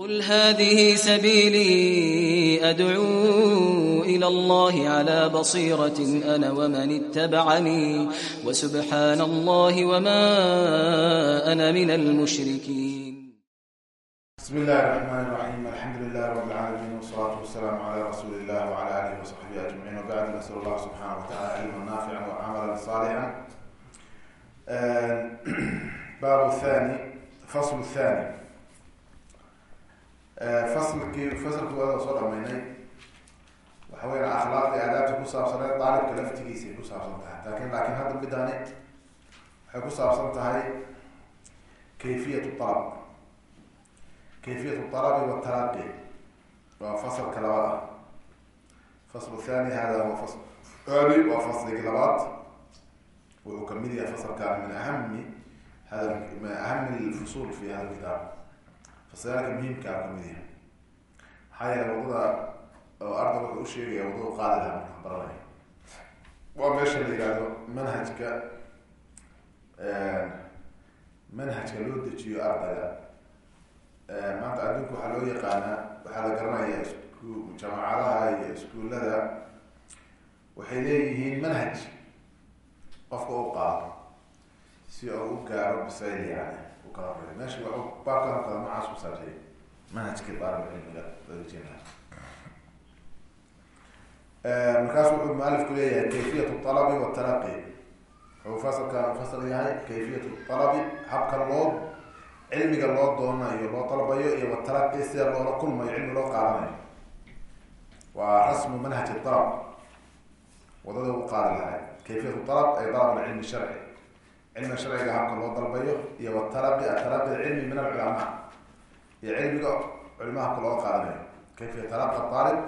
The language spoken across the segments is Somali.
قل هذه سبيلي أدعو إلى الله على بصيرة أنا ومن اتبعني وسبحان الله وما أنا من المشركين بسم الله الرحمن الرحيم الحمد لله رب العالمين والصلاة والسلام على رسول الله وعلى آله وصحبه أجمعين وبعد نسأل الله سبحانه وتعالى علما نافعا وعملا صالحا باب الثاني فصل الثاني faslkii faslkii waada soo dhamaynay. Waxa weya akhlaaqdii aadaabta ku saabsaneed daalibka laftigiisay ku saabsan tahay. Lakin laakin hadda midani waxay ku saabsan tahay kayfiyat alab kayfiyat alabi watalaqi waa faslka labaad ah. Fasl thani hada huwa fasl ani waa fasligii labaad. Wuxuu ka mid yahay faslkan min ahami hada min ahami lfusul fi hada kitaab fasalaalka muhiimkaa ka mid yahay. Maxaa yeele waddada oo arda wuxuu usheegaya waddada qaadi laha marka baranaya waa meesha la yihahdo manhajka manhajka loo dejiyo ardayga maanta adduunka waxaa loo yaqaanaa waxaa la garanaya isku jaamacadaha iyo iskuullada. Waxay leeyihiin manhaj qofka u qaado si oo u gaaro bisayl yani meesha baabkan kale macaas ku saabsay manhajka daalib cilmiga markaasu wuxuu mualifku leeyahay kayfiyat alabi watalaqi wuxuu fasalkan fasal yahay kayfiyat alabi habka loo cilmiga loo doonayo loo dalbayo iyo watalaqi sida loola kulmayo cilmi loo qaadanayo. Waa rasmu manhaj alab waddada u qaadi lahay kayfiyat alab ay dalab alcilmi sharci cilmiga sharciga habka loo dalbayo iyo watalaqi atalaqi cilmi min alculamaa iyo cilmiga culimaa habka looga qaadanayo kayfa yatalaqa aalib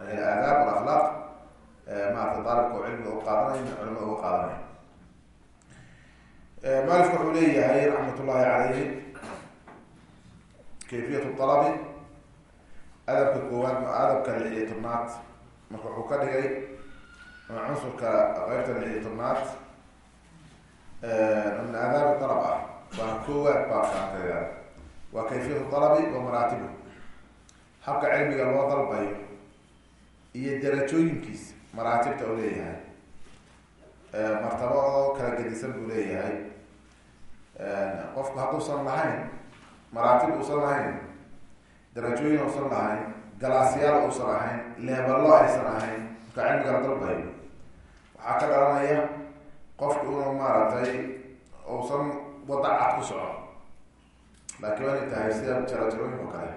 aadaab alakhlaaq maarata daalibka oo cilmiga u qaadanayo min culimada uga qaadanayo mualifku wuxuu leeyahay raxmat ullahi caleyhi kayfiyat alabi adabka koowaad adabka lix iyo tobnaad marka wuxuu ka dhigay cunsurka qeybta lix iyo tobnaad min aadaab alab ah. Waa koowaad baabkaanka waa kayfiyat alabi wa maraatibu habka cilmiga loo dalbayo iyo darajooyinkiisa maraatibta u leeyahay. Martabo oo kala gedisan buu leeyahay. Qofku hadduusan lahayn maraatib uusan lahayn darajooyin uusan lahayn galaasyaal uusan ahayn leebalo aysan ahayn marka cilmiga la dalbayo waxaa ka dhalanaya qofku inuu maaragtay uusan wada cad ku soco laakiin waa inay tahay sida jarajarooyin oo kale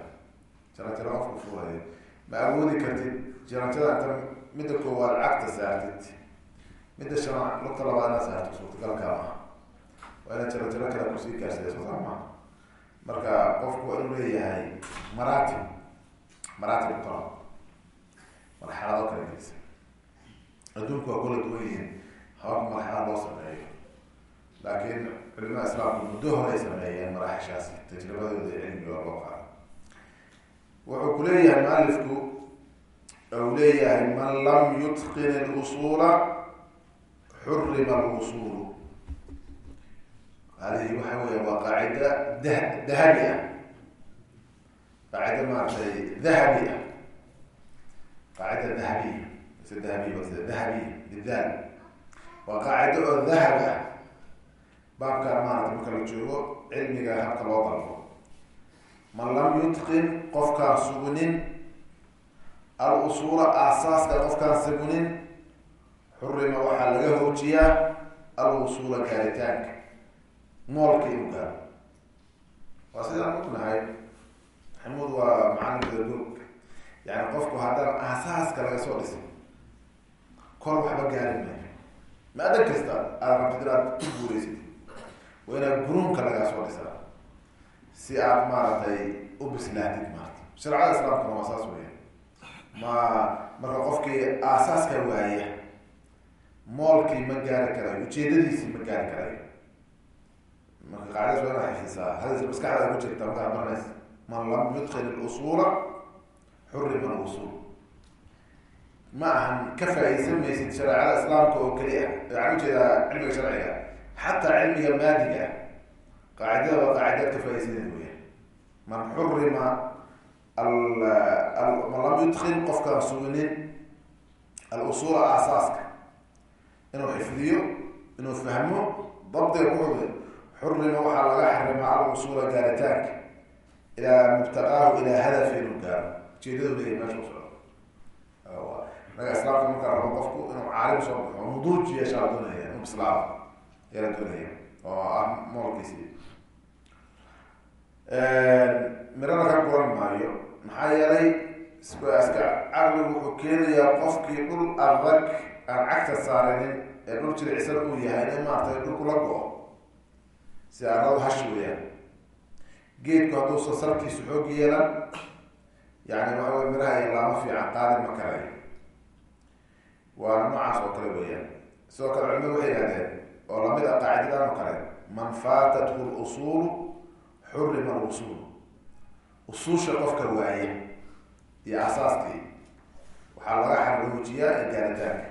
jarajaro qofku fuulayo ma awoodi kartid jarajada inta midda koowaad cagta saartid? Midda shanaad lugta labaad inaad saartid suurtagalkaa maha waa inaad jarajaro kale ku sii gaarsiiso saa maha marka qofku waa inuu leeyahay maraatib maraatib talab marxalado kala gelisa adduunku waa kula duwan yihiin hababka marxalad loo sameeyo. Laakiin culimada islaamku muddo hore ay sameeyeen maraaxishaasi tajribadooda cilmiga loo qaado. Wuxuu ku leeyahay mualifku u leeyahay man lam yutqin اlusula xurima اlusulu hadihi waxa weya waa qaacida dah dahabi ah. Qaacida maaragtay dahabi ah. Qaacida dahabiya mise dahabiya sida dahabiya bidal waa qaacido oo dahab ah. Baabkaan maarata marka la joogo cilmiga habka loo dalbo man lam yutqin qofkaan sugnin al usuula aasaaska qofkaan sugunin. Xurima waxaa laga hoojiyaa al usuula gaaritaanka moolka inuu gaaro. Waa sidaan ognahay maxamuud waa macalinka gurg yani qofku haddaan aasaaska laga soo dhisay kor waxba gaari maayo maadan kasta aada rabtid inaad ku guureysid waa inaad guruunka lagaa soo dhisaa si aad maaragtay u bislaatid maarata shareecada islaamkuna waa saas weya ma marka qofkii aasaaska waaya moolkii ma gaari karayo ujeedadiisii ma gaari karayo marka qaacidas waa inaad xiisaa hadis maskaxdaada ku jirta markaa baranaysa man lam yudkil اlusula xurima اlusul ma ahan ka faa-iidsan maysid shareecada islaamka oo keliya waxaan u jeedaa cilmiga sharciga. Xataa cilmiga maadiga qaacidada waa qaacidaad ka faa-iidsaneed weya man xurima man lam yudkil qofkaan suginin al-usuula aasaaska inuu xifdiyo inuu fahmo dabdiga kuxuda xurima waxaa laga xarima al-usuula gaaritaanka. Ilaa mubtaqaahu ilaa hadafi inuu gaaro. Ujeedadu leeyahy meesha naga islaamka markaa rabo qofku inuu caalim soo baxo nuduuj yeeshaa doonaya inuu bislaado ayaa la doonaya oo ah moolkiisi mirana ka guran maayo maxaa yeelay iska caqligu wuxuu keenayaa qofkii dhul adag aan cagta saarinin ee dhul jilicsan uu yahay in maaragtay dhulku la go-o si aradu hash weyaan geedku hadduusa salkiisu xoog yeelan yani waxa wey miraha iyo laamo fiican qaadi ma karayo waa noocaas oo kale weeyaan. Sidoo kale culimadu waxay yihahdeen oo la mid a qaacidadan oo kale man faatathu lusuulu xurima alusuul usuusha qofka waaya iyo asaaskii waxaa laga xaroojiyaa ee gaaritaanka.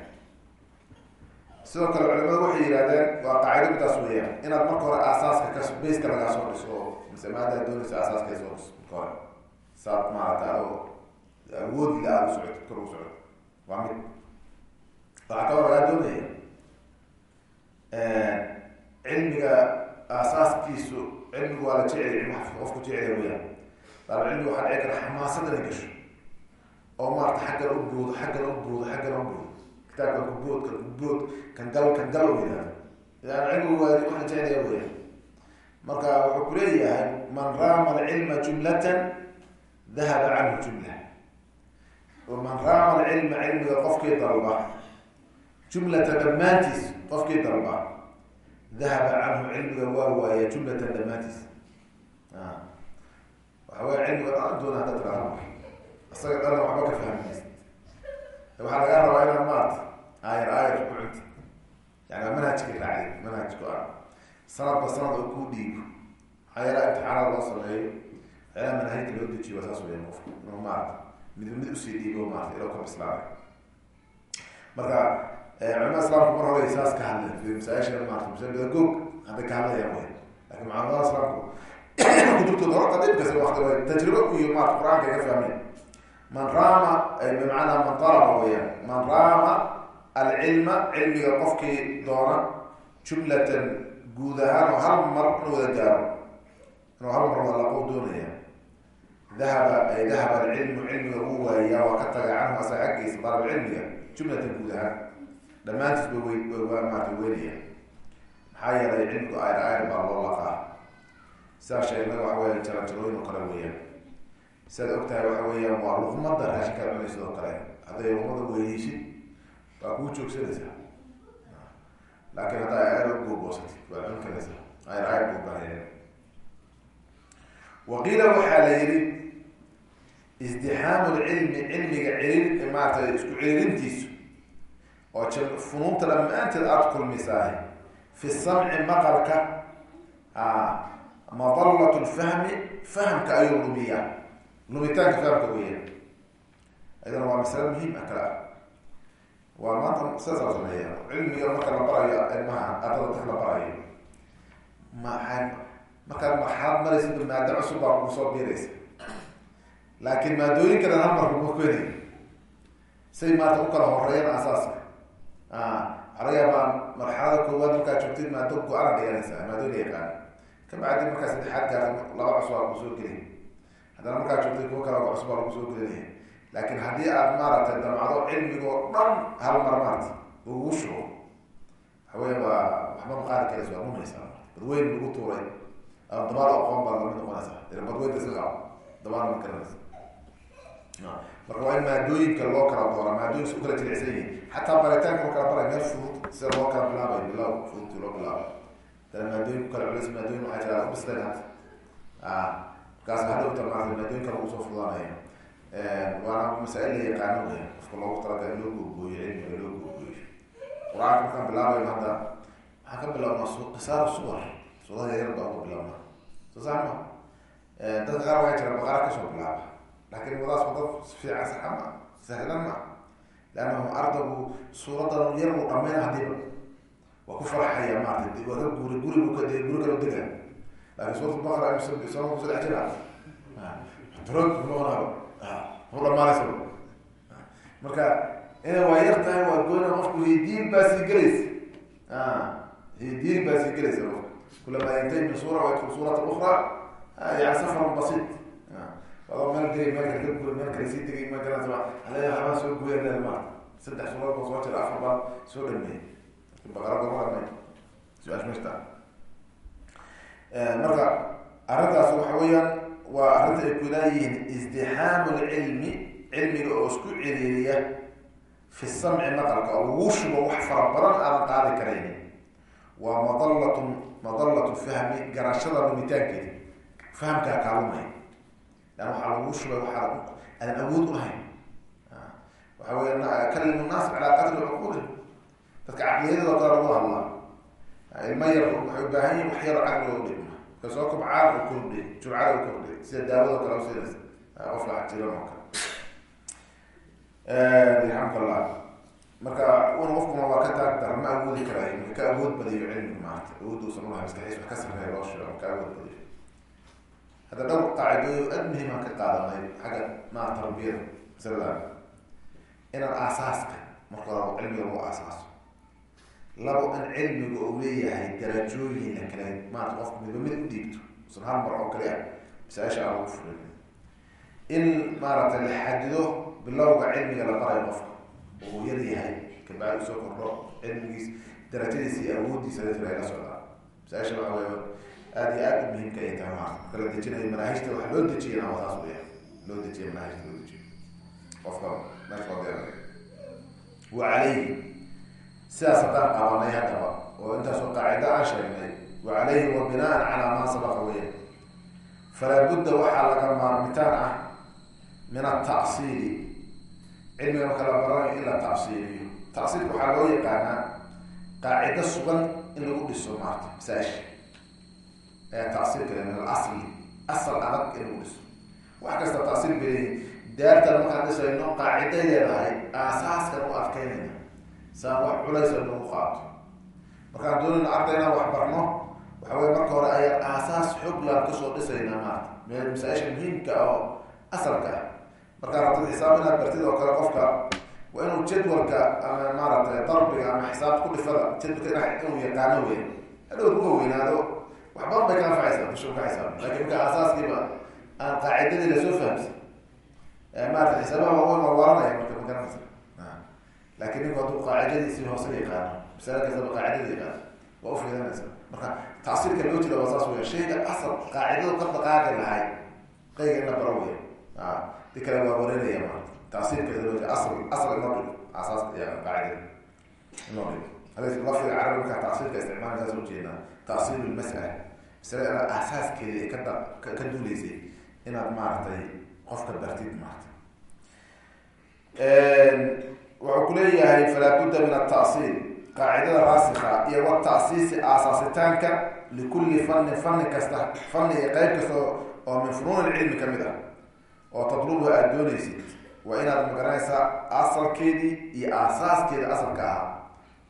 Sidoo kale culimadu waxay yihahdeen waa qaacida midaas weeyaan inaad marka hore aasaaska ka bayska lagaa soo dhiso oo mise maadaad doonaysa aasaaska soo dhiso marka hore. Saad maarata adoo awoodila aada u socotid kor u socod waa mid waxaa kaloo lagaa doonaya cilmiga aasaaskiisu cilmigu waa la jecel qofku jecel weyaan daal cilmiga waxaa dhici kara xamaasad inay gasho. Oo maarata xaggan u boodo xaggan u boodo xaggan u boodo kitaabka kubood kan kubood kan gal kan gal u yihahdo yan cilmigu waa waxa jeclaya weyaan marka wuxuu kuleeyahay man raama alcilma jumlatan dahaba canhu jumla man raama alcilma cilmiga qofkii dalba jumlatan dhammaantiis qofkii dalba dahaba canhu cilmiga waa waaya jumlatan dhammaantiis waxa wey cilmiga doona hadda tiraahdo isaga dhanna waxba ka fahmaysa waxaa lagaa rabaa inaad maarta aayar aayar ku cunta yani manhajka raacday manhaj go-an sanadba sanad oo kuu dhiibo maxaa yaalla imtixaanada loo sameeyo waxyaala manhajka loo dejiyo waa saas weya qofka inuu maarata mid mid u sii dhiibo maarata iloo ka bislaamay marka culimada islaamku mar saas ka hadleen masaaisha maarata masabidagoog hadday ka hadlayaan wey laakiin mucaamalada islaamku kutubtooda qur'aanka man raama bimacnaa man talaba weyaan man raama alcilma cilmiga qofkii doona jumlatan guud ahaan oo mar inuu wada gaaro inuu hal mar wada laqo doonaya dahaba ay dahaba alcilmu cilmiga uu waayayaa waa ka taga canhu dalab cilmiga jumlatan guud ahaan dhammaantiis ba wey maarata weynaya maxaa yeelay cilmigu ayr ayr baa loo laqaa. Sidaa sheegna waxa weya jarajarooyin oo kale weeyaan. Sidaad ogtahay waxa weeyaan waa luqmada raashinkaad cunaysid oo kale. Hadday luqmada weyneysid waa kuu joogsanaysaa. Laakiin hadda ayr googoosatid waad cuni karaysaa ayr ayr boobahaye waqiila waxaa la yihi isdixaamu lcilmi cilmiga celin maarata isku celilintiisu oo funuunta dhammaanteed aada kulmisaahay fi samci maqalka madallat lfahmi fahamka ayuu lumiyaa lumitaanka fahamka weeyaan ayadana waa masale muhiim ah kale ah waa maanta sidaasa sameeya cilmiga marka la barayo ilmaha ardada dadka la barayo maa markaad marxalad maraysa maado cusub baa kugu soo biiraysa laakiin maadooyinkadan hal mar kuma keenay say maarta u kala horeeyaan asaaska waxaa laga yaabaa marxalada koowaad markaad joogtid maado go-ana dhiganaysaa maadooyina yaqaan ka bacdi markaa saddexaad gaarta laba cusub aa lagu soo gelay haddana markaad joogtid kuwa kale cusub aa lagu soo gelinaya laakiin haddii aad maaragtay damacdo cilmigoo dhan hal mar maarta ugu shugo waxa weya waa waxba maqaali karaysa waa rumaysaa badweyn lagu tuuray. Dabaal aqoon baa la mid noqonaysaa. Badweynta iska qabo dabaal ma garanaysa marka waa in maadooyinka loo kala doora maadooyinka u kala jilicsan yihiin xataa baritaanka loo kala baray meel fudud sida loo kala bilaabayo bilaw fudud loo bilaabo dana maadooyin ku kala culis maadooyin waxaa jira u bisleen markaas hadhowta maarata maadooyinka lagu soo fudaanayo waana masaa-il la yaqaano weya qofka loogu talaga in loo googooyo cilmiga loo googooyo qur'aanka markaan bilaabayo hadda waxaan ka bilaabnaa qisaaru suwar. Suuraha yaryar baan uga bilaabnaa. Soo sax ma. Dadka qaar waxaa jira baqara ka soo bilaaba laakiin wadaas wadad fiican saxa ma sahlan ma leannahu ardaygu suuradan yar uu dhamayna hadiiba waa ku farxaya maarata waa ka guuri guri bu ka guri kala dega laakiin suurat baqara sano ku soo dhex jira durod kulonaa mu dhamaanaysa marka ina waa yar tahay waa goona qofku hidiin baa sii gelaysa hidiin baa sii gelaysa qofka kulamaa yantay min suura waydkul suurata ukra yani safarun adoo meel meel sii degay ma garanaysa ale waxbaa soo guya ma saddex suuraad baa soo jira afar baa soo mashta marka arrintaas waxa weeyaan waa arrinta ay kulaayihiin isdixaamu lcilmi cilmiga oo isku ciriiriya fi samci maqalka oo lagu shubo wax fara badan aadan qaadi karaynin waa madalatun madallatu fahmi garashada lumitaankeeda fahamkaa kaalumay lan waxaa lagu shubay waxaa aadan awood u lahayn waxa weya kalimu naas calaa qadri cuquuli dadka caqliyadooda kale lagu hadlaa ilma yar waxay u baahan yihiin wax yaro caqliga u dhigma ka soo kobcaan u kordhi jurcada u kordhi sida daawado kale usiinaysa qof la jiran oo kale alxamdulillah marka una qofkuna waa ka taag dar ma awoodi marka ka awood badiyo cilmiga maarata awood uusan ulahay maskaxiis wax ka sarreeya loo sheego ka awood badiyo hadda dhowr qaacidooyo aad muhiimaan ka qaadanay xagga maa tarbiyada masaladan inaan aasaaska marka hore cilmiga lagu aasaaso. Labo in cilmiga uu leeyahay darajooyin la kale maarata qofka midba mid u dhiibto. Usan hal mar oo kale ah. Masaa-isha aan lagu furin in maaragtay la xadido bilowga cilmiga la barayo qofka uu yar yahay kabacdi u soo kordho cilmigiis darajadiisa iyo awoodiisa dadka socdaa. Masaa-isha waxa wey aada iyo aada u muhiimka ay tahay maarata marka la dejinayo manaahijta waxa loo dejiya ama taas weya loo dejiya manaahijta loo dejiyo. Qofka meesha loo deeray wa calayhi. Sidaas haddaan qabanay haddaba oo intaasoo qaacida aan sheegnay wa calayhi wa binaan calaa maa sabaqa weya falaa waxaa laga maarmitaan ah min atacsiili cilmiga marka la baranayo in la tacsiiliyo tacsiilka waxaa loo yaqaanaa qaacido sugan in lagu dhiso maarta masaa-isha min alasli asal adag in lagu dhiso. Wax kasta tacsiil baleeyi daartan markaan dhisayno qaaciday leedahay aasaaskan u adkeynayna saan wax culaysa lagu qaato. Markaan doonayna arday inaan wax barno waxa wey marka hore ayaan aasaas xoog laan ka soo dhisaynaa maarta meel masaa-isha muhiimka oo asalka ah. Markaa rabtid xisaab inaad bartid oo kale qofka waa inuu jadwalka ama maaragtay darbiga ama xisaab ku dhifada jadwalka inuu yaqaano wey hadhow kuka weynaado waxbadan bay ka anfacaysaa ka xisaab laakiin marka aasaaskiiba aan qaacidadii la soo fahamsan maarata xisaabaha waa waaranaya marka magaranaysa laakin ninku hadduu qaacidadiisii hoose yaqaano masala kastaba qaacidada yaqaano waa ufiidanaysa marka tacsiilka loo jira waa saas weya shayga asal qaacidadu ka dhaqaaqi lahay qayga in la baro wey di kale waa wareeraya maarata tacsiilka loo jira asal asal inoo dhigo asaaska ya qaacidada inoo dhigo hada lafdiga carabi markaa tacsiilka isticmaalka saas ujeednaa tacsiil lmasala masala inaad asaaskeeda ka ka duuleysay inaad maaragtay qofka bartid maarata wuxuu ku leeyahay falaa budda min atacsiil qaacidada raasika iyo watacsiisi aasaasitaanka likulli fannin fanni kasta fanni iyo qeyb kasta oo min funuun ilcilmi ka mid ah oo tadlubuha aada doonaysid waa inaad ma garanaysaa asalkeedii iyo aasaaskeeda asalka ahaa.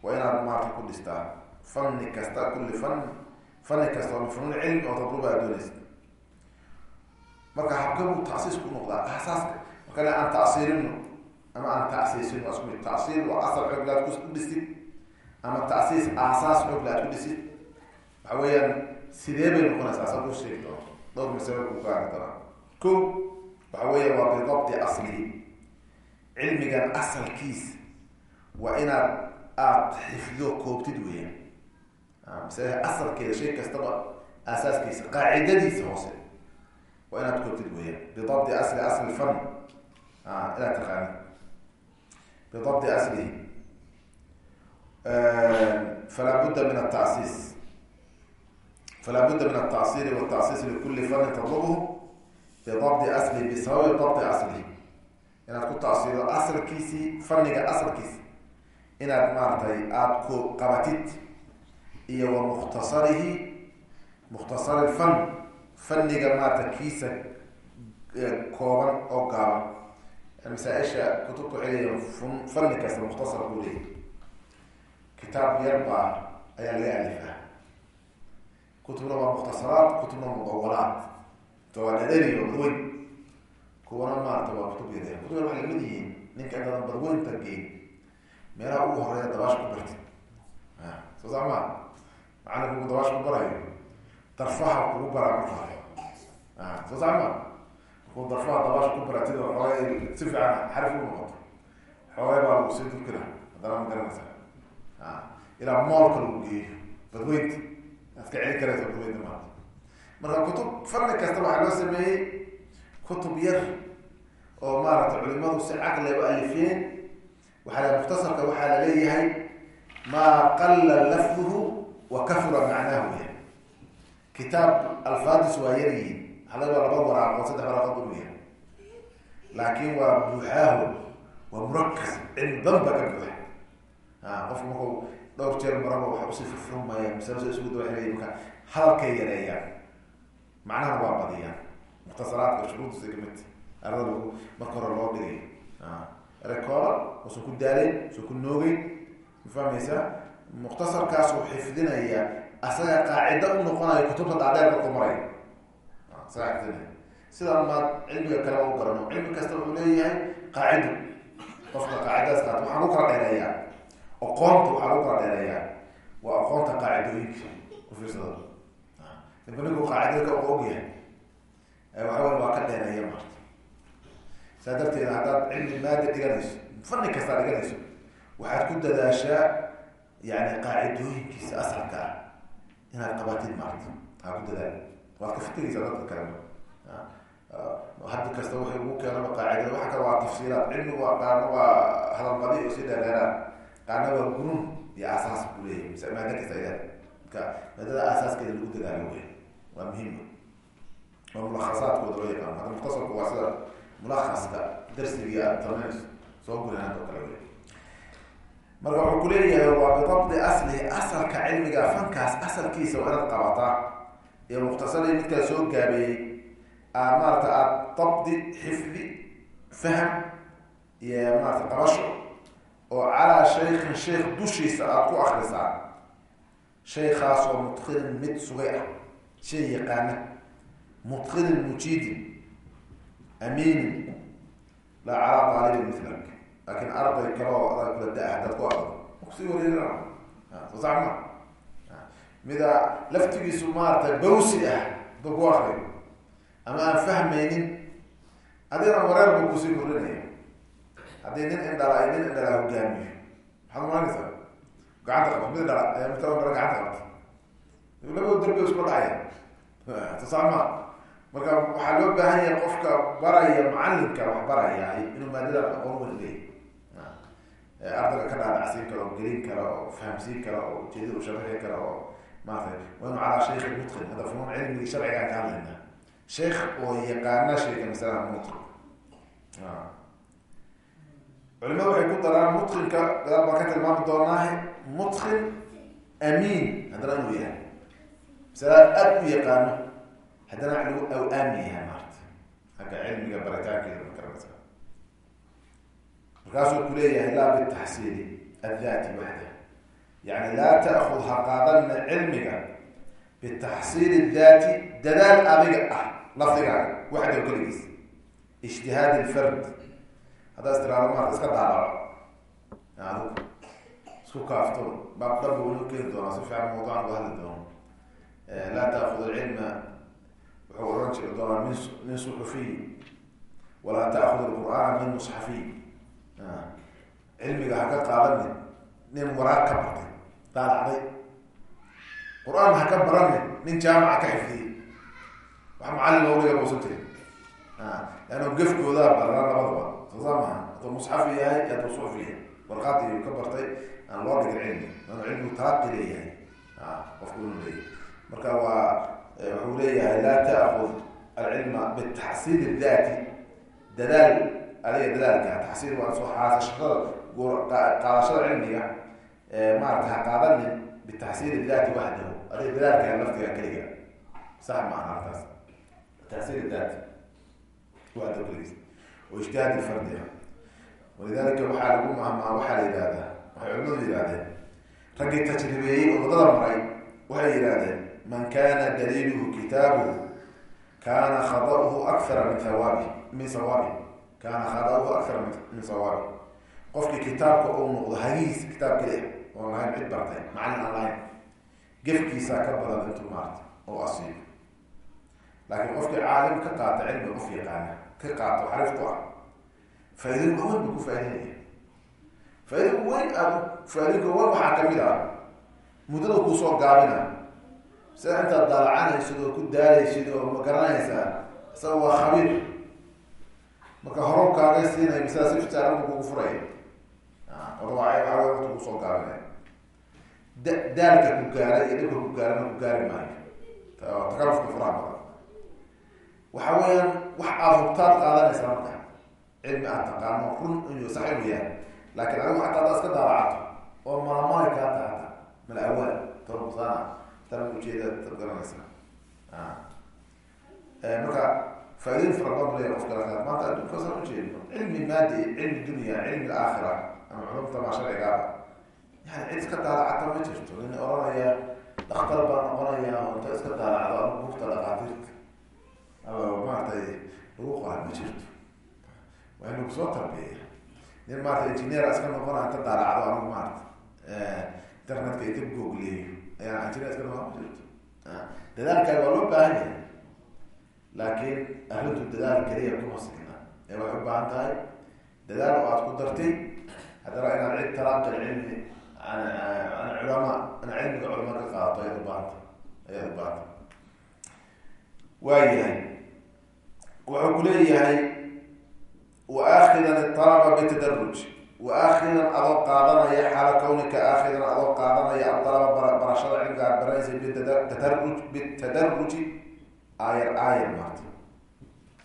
Waa inaad maarta ku dhistaa fanni kasta kulli fan fanni kasta oo min funuun ilcilmi oo tadlubuha aad doonaysid. Marka habkabuu tacsiis ku noqdaa aasaaska markale aan tacsiilino ama aan tacsiisin waa isku mid. Tacsiil waa asal xoogla ad ku dhisid ama tacsiis aasaas xoogla ad ku dhisid. Waxa weeyaan sidee bay noqonaysaa? Asa ku sheegi doona dhowr masalo ku gaari doonaa. Ko waxa weeya waa bidabti aslihi cilmigan asalkiisa waa inaad aada xifdo koobtid weeyaan masale asalkeeda shay kastaba aasaaskiisa qaacidadiisa hoose. Waa inaad koobtid weeyaan bidabti asli asli fan inaad taqaanid. Bidabti aslihi. Falaa budda min atacsiis falaa budda min atacsiili watacsiis likuli fanin tadlubuhu bidabti aslihi bisababi dabti aslihi. Inaad ku tacsiilo asalkiisii faniga asalkiisi inaad maaratay aada ko qabatid iyo wa mukhtasarihi mukhtasari fan faniga maarata kiisa kooban oo gaaban. Masaaisha kutubta waxay fani kasta mukhtasar buu leeyahy kitaab yar baa ayaa laga alifaa kutubna waa mukhtasaraat kutubna mudawalaat tawaa dhadheri oo weyn. Kuwana maarata waa kutub yar kutub waxay la mid yihiin ninka intadan badweynta geyn. Meelaha ugu horreeya dabaasha ku barti soo saa maa macalinku ku dabaasha ku barayo darfaha kugu baraa marka hore soo saa maa markuu darfaha dabaasha ku baratid oo xoogay si fiican xarif u noqoto. Xoogay baa lagu sii durkina haddana ma garanaysa. Ilaa moolka lagu geeyo badweynta aad ka celi karaysa badweynta maanta marka kutub fanni kasta waxaa loo sameeyey kutub yar oo maaragtay culimadu si caqli u alifeen waxaa la waxaa la leeyahay maa qalla lafduhu wa kafura macnaahu yahay kitaab alfaadis waa yaryihiin halaba laba waraaqood saddex waraaqood uu yahay laakiin waa buuxaahu waa murakas cilmi danba ka buuxa. Qofku markuu dhowr jeer maraba waxa u sii furfurmaya masalasa isugu dawaxinaya marka hadalkay yareeyaan macnahana waa badiyaan mukhtasaraadka shuruuddiisa ka mid arada lagu marka hore loo dhigay. Rekooda usan ku daaleyn usan ku noogeyn ma fahmaysaa mukhtasarkaasuu xifdinaya asaga qaacida u noqonayo kutubta dhaadheerka ku maray. Asagaa xifdinaya. Maad cilmiga kale u garano cilmi kasta wuxuu leeyahay qaacido qofka qaacidaas qaata waxaa lagu kala dheereeyaa aqoonta waxaa lagu kala dheereeyaa waa aqoonta qaacidooyinka ku fiirsada. Ninka ninku qaacidada ka ogyahay waxa wey waa ka dheereeya marta. Saa darteed haddaad cilmi maada dhiganayso fanni kastaa dhiganayso waxaad ku dadaashaa yani qaacidooyinkiisa asalka ah inaad qabatid maarta aa ku dadaal. Waad ka fikiraysaa dadka kalena haddi kasta waxay ugu keenaba qaacidada. Waxa kale waa tafsiiraad. Cilmi waa qaarna waa hadalbadi oo si dheereeraan qaarna waa gunuun iyo asaas ku leeyahay. Mise maada kasta ilaad marka maadada asaaskeeda lagu dadaalo wey waa muhiim. Waa mulakhasaadkooda loo yaqaano hadda mukhtasarku waa sida mulakaska darsigii aad tabanayso soo gurinad oo kale wey marka wuxuu kuleeyahay waa bidabdi aslihi asalka cilmiga fankaas asalkiisa waa inaad qabataa. Iyo mukhtasarii midkaa soo gaabeeyey aad maarata aada dabdi xifdi fahm iyo maarata qabasho oo calaa shaykhin sheikh dushiisa aada ku akrisaa shaykaas oo mutqinin mid sugay ah shay yaqaana. Mutqinin mujiidin amiinin laa calaa qaalibin milak laakiin arday kaloo adaa kula da- hadaad ku aqdo ku sii wareerina soo sax ma mida laftigiisu maarata bawsi ah haduu ku akriyo ama aan fahmaynin adigana wareer buu ku sii korinaya haddii nin indhala nin indhala hogaamiyo maxaad umaanaysaa gacanta qabto mid indhala ayaa mid indhala gacanta qabta labada darbi isku dhacaya soo sax ma marka waxaa loo baahan yahay qofka baraya macalinka wax baraya inuu maadada aqoon weyn leeyahy ardayga ka dhaadhacsiin karo oo gelin kara oo fahamsiin kara oo ujeedada u sharxi kara oo maarata waa inu calaa shaykh mutqin. Hadda funuun cilmigii sharcigaan ka hadlayna. Sheekh oo yaqaana shayka masalada mutqin. Culimadu waxay ku daraan mutqinka gadaal baan ka tilmaami doonaahe mutqin amiin haddana inuu yahay. Masalada aada u yaqaano. Haddana lagu aw aamin yahay maarta hagga cilmiga baritaankeeda markaasuu kuleeyahay laa bitaxsiili addaati waxda yani laa taakud ha qaadanna cilmiga bitaxsiili daati dadaal adiga ah lafdigaaga waxda keligiis ijtihaad lfard haddaa istiraado maarta iska daadaco adug isku kaafto baab dhanba wanu keeni doonaa si fiican mawduucan uga hadli doono. Laa taakud alcilma wuxuu oran jiri doonaa min min suxufiy walaa taakud alqur'aana min musxafiy cilmiga haka qaadanin nin waraaq ka bartay daadacday. Qur'aan haka baranin nin jaamaca ka xifdiyey wax macallin looga yabuusan jirin leanna gefkoodaa barana labadaba soo saa maha hadduu musxafi yahay iyo hadduu suxufi yahay. Warqaadii ka bartay aan loo dhigin cilmi. Laannu cilmigu talaaqi leeyahay. Qofku inuu leeyahay. Marka waa wuxuu leeyahay laa taakud alcilma bitaxsiil daati dadaal adiga dadaalka taxsiil qaadashada cilmiga maarata ha qaadanin bitaxsiil daati waxdahu adiga dadaalka laftiga keliga sax ma aha artaas taxsiil daati waxdahu keligiis wa ijtihaad fardiga walidalika waxaa lagu mahmaa waxaa la yihahdaa waxay culimadu yihahdeen raggii tajribeeyey oo maray waxay yihahdeen man kana daliiluhu kitaabuhu kaana khada'uhu akara min hawaabi min sawaabi kaana khada'uhu akara min sawaabi qofkii kitaabka uu noqdo hagiis kitaab keli ah oon lahayn cid bartay macalin aan lahayn gefkiisaa ka badan intuu maarta oo asiibo laakiin qofkii caalim ka qaata cilmi qof yaqaana ka qaato xariftu ah faa-idin weyn buu ku faaidinaya faa-idin weyn aad faa-idinka weyn waxaa ka mid ah muddada kuusoo gaabina. Sida intaad daalacanaysid oo ku daalaysid oo ma garanaysaa isaga waa khabiir marka horow kaaga siinaya masaa si fitaarama kugu furaya orwaawata ku soo gaabinaya da daalka ku gaara iyo dhibka ku gaarana ku gaari maayo takalufka furaha badan waxa weeyaan wax aada hubtaad qaadanaysaa marka cilmi aad taqaano run iyo sax inu yahay laakiin adigu xataa ada iska daalacato oo malamay kaa tahata mal awaal tormusana tan ujeeda garanaysa marka faa-idin fara badan leya qofka maanta adduunka saan ujeedno cilmi maadi cilmi dunya cilmi aakhira ama culumta maa sharcigaaba yani cid iska daalacata ma jirto nin oranaya daktar baa noqonaya oo inta iska daalacdo ama bugta dhaqaatiirta ama maaragtay lagu qora ma jirto waa inu ku soo tarbiya nin maarata engineer iska noqona inta daalacdo ama maarata internetka inta googleeyo ayaa engineer iska noqon ma jirto dadaalkaa waa loo baahan yahay laakiin arrintu dadaal keliya kuma signa ee waxay u baahan tahay dadaal oo aada ku dartay haddana inaad cid talaaqi cilmi an culama in cilmiga culama ka qaadato ayaad ubaahanta ayaad ubaahanta waayahay wuxuu ku leeyahay waakhidan italaba bitadaruj waakhidan adoo qaadanaya xaala kawnika aakhidan adoo qaadanaya adalaba barashada cilmiga aad baranaysa bitadaruj bitadaruji aayar aayar maarta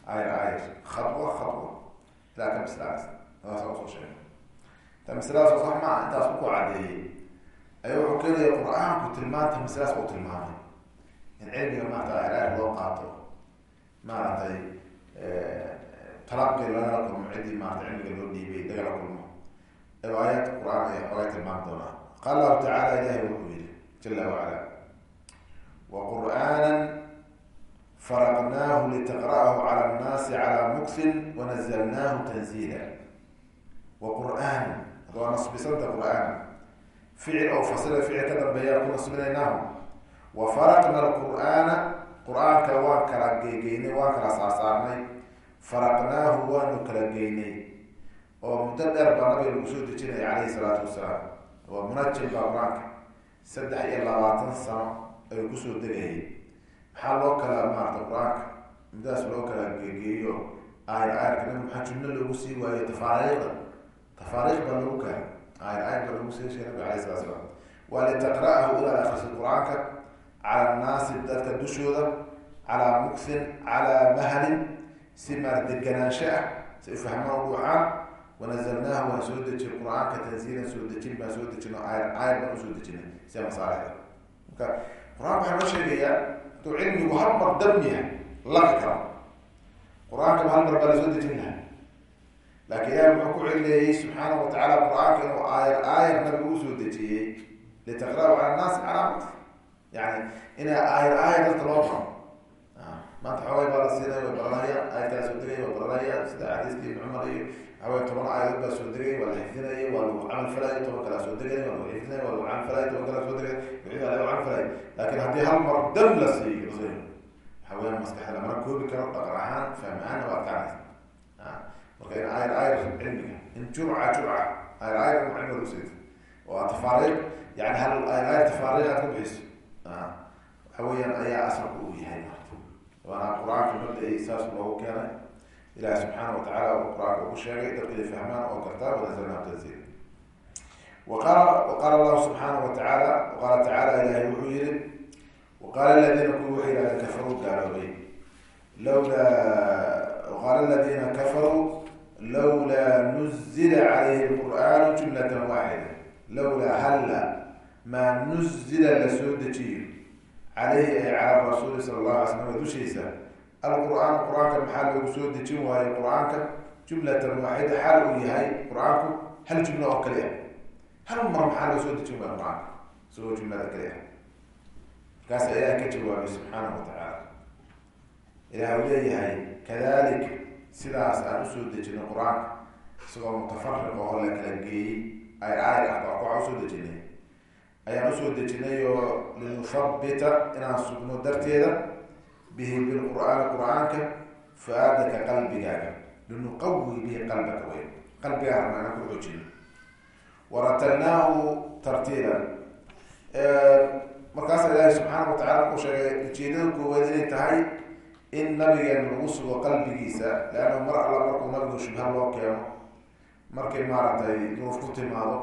aayar aayar khadwa khadwa ilaa ka bislaas taasa u soo sheegay. Ta masladaas sax maa intaas ku cadeeyey ayaa wuxuu keenaya qur'aanku tilmaanta masladaas u tilmaamay. In cilmiga maarata aayar aayar loo qaato. Maaragtay talaqi lagala kulmo ciddii maarata cilmiga loo dhiibay lagala kulmo. Ee aayadda qur'aan ay xoogaa tilmaami doonaa. Qaala allahu tacala ilahi wuxuu faraqnaahu litaqra'ahu cala annaasi cala muksin wanazalnaahu tanziila wa qur'aan waa nasbisanta qur'aan ficil oo fasila ficil ka dambeeyaa ku nasbinaynaahu wa faraqna alqur'aana qur'aanka waan kala geegeynay waan kala saarsaarnay faraqnaahu waanu kala geynay oo muddo dheer baa nabiga lagu soo dejinaya calayhi salaatu wasalaam waa munajim baa qur'aanka saddex iyo labaatan sano ayuu ku soo degayay maxaa loo kala maarata qur'aanka muddadaas loo kala geegeeyo aayar aayarka nabi maxaa jumlo loogu sii waayo? Tafaariiqda. Tafaariiq baa lagu kala aayar aayar baa lagu sii sheegay nabiga alayhi salatu salaam waa litaqra'ahu inaad akrisid qur'aanka cala annaasi dadka dushooda calaa muksin calaa mahalin si maar deganaansho ah si ufahmaan dhuucaan wanazalnaahu waan soo dejin qur'aanka tansiilan soo dejin baan soo dejino aayar aayar baan u soo dejinay sia masaalixda. Marka qur'aanka waxaa noo sheegayaa haduu cilmigu hal mar dam yahay laqi karo qur'aankaba hal mar baa la soo dejin laha laakiin ilahi wuxuu ku celileeyey subxaana wa tacaala qur'aanka inuu aayar aayar nabigu u soo dejiyey litaqra-u cala annaasi calaa muksin yani ina aayar aayar dadka loo baro maanta xoogay baa la siinay way baranaya aayadkaa soo degay waa baranaya sida xadiiskii cumar iyo waxawey toban aayadood baa soo degay waa la xifdinaya waa lagu camal falaya toban kalaa soo degay waa lagu xifdinaya waa lagu camal falaya toban kalaa soo degay wixii baa lagu camal falaya laakiin haddii hal mar dam la siiyo waxa weeyaan maskaxda lamana koobi karo dhaqan ahaan fahm ahaanna waa adkaanaysa marka in aayar aayar cilmiga in jurca jurca aayar in cilmiga lagu siito oo tafaariiq yani hal aayar aayar tafaariiq aad ka bixiso. Waxa weeyaan ayaa asalku uu yahay waana qur'aanka mabda-i saas loogu keenay ilahi subxaana watacala uu qur'aanka ugu sheegay dadku inay fahmaan oo kartaa wanazalnahu tanziil waqaala waqaala allahu subxaana wa tacaala waqaala tacaala ilahay wuxuu yihi waqaala aladiina kuwi waxay yihahdeen kafaruu gaaloobay lawlaa waqaala aladiina kafaruu lawlaa nuzila calayhi lqur'aanu jumlatan waaxida lawlaa halla maa nuzila la soo dejiyo calayhi ay cala rasuuli sala allahu alay slam dushiisa alqur-aan qur'aanka maxaa loogu soo dejin waayo? Qur'aanka jumlatan waaxida xaal uu yahay qur'aanku hal jumlo oo kali ah. Hal mar maxaa loo soo dejin waayo qur'aanka? Isagoo jumlada kali ah. Markaas ayaa ka jawaabay subxaana wa tacaala ilaah uu leeyahay kadalik sidaas aan u soo dejinay qur'aanka isagoo mutafariq oo la kala geeyey ay aayad ah u soo dejinay. Ayaan u soo dejinay oo linuthabbita inaan sugno darteeda bihi bilqur'aani qur'aanka fu-aadaka qalbigaaga. Linuqawi bihi qalbaka wey qalbigaa rabna inaan ku xoojino waratalnaahu tartiilan markaasa ilaahi subxaana wa tacala ku sheegay ujeedada koowaad inay tahay in nabigeena lagu sugo qalbigiisa leanna mar alla markuu nabigu shubha loo keeno markay maaragtay duruuf ku timaado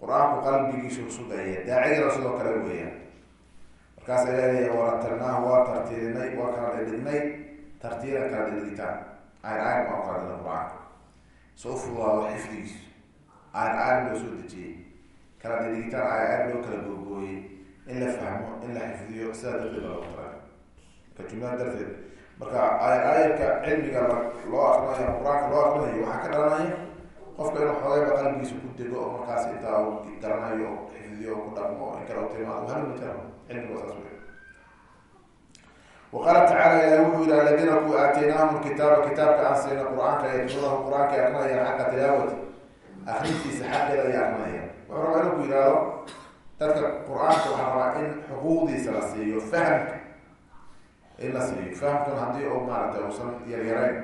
qur'aanku qalbigiisu sugaya daacigana sidoo kale weeyaan markaasa leeya waratalnaahu waa tartiilinay waa kala dhidhignay tartiilan kala dhidhigitaan ayr ayr baa kala dhigna qur'aanka so u fududaado xifdigiisu. Ayr ayr loo soo dejiyey kala dhidhigitaan ayr ayr loo kala googooyey in la fahmo in la xifdiyo sidaa darteed baa loo tara marka jumlada darteed marka ayr ayarka cilmiga loo akrinayo qur'aanka loo akrinayo waxaa ka dhalanaya qofka inuu xoogayba qalbigiisa ku dego oo markaas intaa garanayo xifdiyo ku dhaqmo in kale u timaado halmi karo waqaala tacala ilahi wuxuu yihi aladiina ku aataynaahum kitaaba kitaabka aan siina qur'aanka yatluunahu qur'aanka akrinayaan xaqa tilaawati akrintiisa xaqeeda ay akrinayaan wuxuu rabaa inuu ku yidhaahdo dadka qur'aanka waxaa rabaa in xuquuqdiisa la siiyo fahamka in la siiyo fahamkun haddii u maaragtay uusan yaryarayn